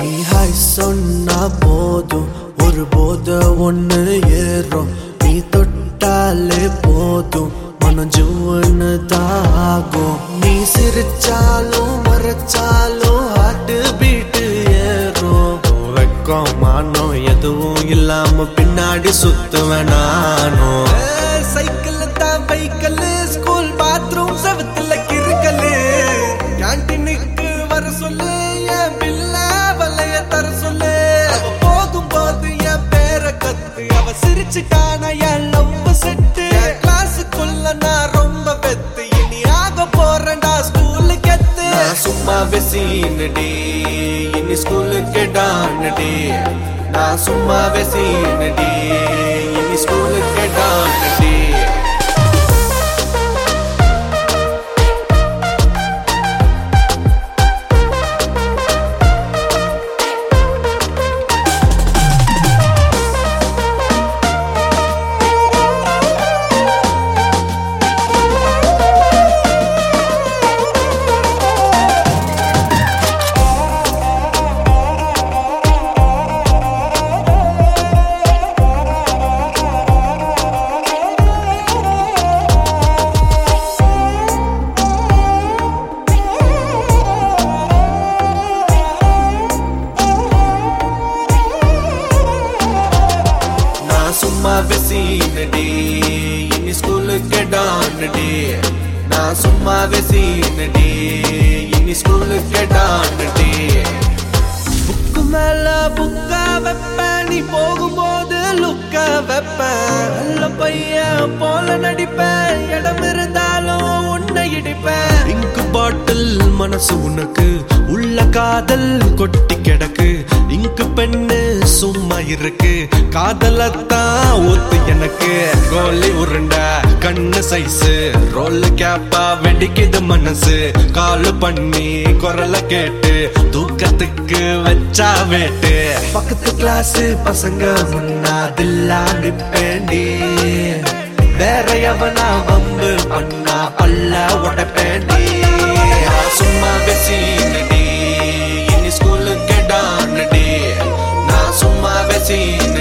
நீ ஹாய் சொன்னா போதும். ஒரு போத ஒண்ணு ஏறும். நீ தொட்டாலே போதும். மனம் ஜூன்னு தாகும் நீ சிரிச்சாலும் மறைச்சாலும் ஹார்ட் பீட்டு ஏறும். வெக்கம் மானோ எதுவும் இல்லாம பின்னாடி சுத்துவேன் நானும். சைக்கிள் தான் பைக்கல் ஸ்கூல் பாத்ரூம் செவத்துல கிறுக்கலு. கேன்டீனுக்கு வர சொல்லு. அவ சிரிச்சுட்டான என் லவ் செட்டு கிளாஸுக்குள்ள நான் ரொம்ப பெத்து இனி ஆக போறேன்டா ஸ்கூலு கெத்து சும்மா வெசீனடி இனி ஸ்கூலுக்கு டானடி நான் சும்மா வெசீனடி இனி ஸ்கூலுக்கு சும்மா வெசீனடி இனி ஸ்கூலுக்கு டானடி நான் சும்மா வெசீனடி இனி ஸ்கூலுக்கு டானடி புக்கு மேல புக்கா வெப்ப நீ போகும்போது லுக்கா வெப்ப. நல்ல பையன் போல நடிப்பேன் இடம் இருந்தாலும் உன்னை இடிப்பேன் இங்கு பாட்டில் மனசு உனக்கு உள்ள காதல் கொட்டி கிடக்கு. இங்கு பெண்ணு சும்மா இருக்கு. காதலத்தான் ஊத்து எனக்கு. கோலி உருண்ட கண்ணு சைஸு ரோல் கேப்பா வெடிக்குது மனசு. கால் பண்ணி குரலை கேட்டு தூக்கத்துக்கு வச்சா வேட்டு. பக்கத்து கிளாஸ் பசங்க முன்னாதில்லா நிப்பேண்டி. வேற எவனா வம்பு பண்ணா பல்ல உடப்பேண்டி. சும்மா வெசீனடி இனி ஸ்கூலுக்கு டான்டி நான் சும்மா வெசீனடி